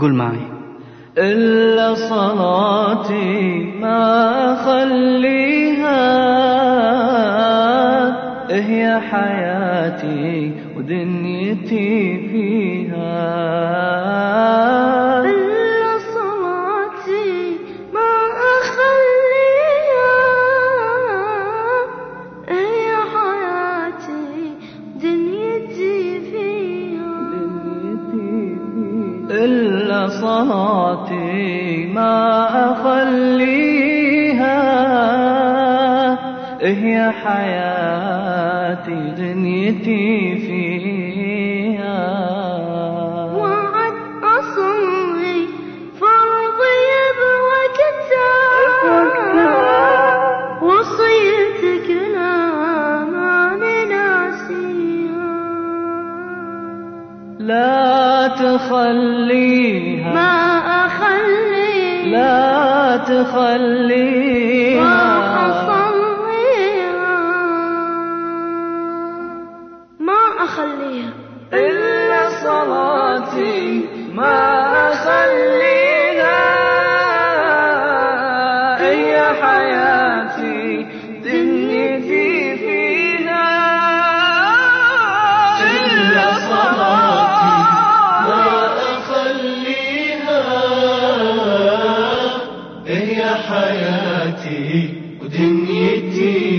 قل معي. إلا صلاتي ما أخليها. هي حياتي ودنيتي فيها. إلا صلاتي ما أخليها. هي حياتي دنيتي فيها لا تخليها. ما أخلي. لا تخليها. أخليها. إلا صلاتي. ما أخليها. هي حياتي. هي حياتي. ودنيتي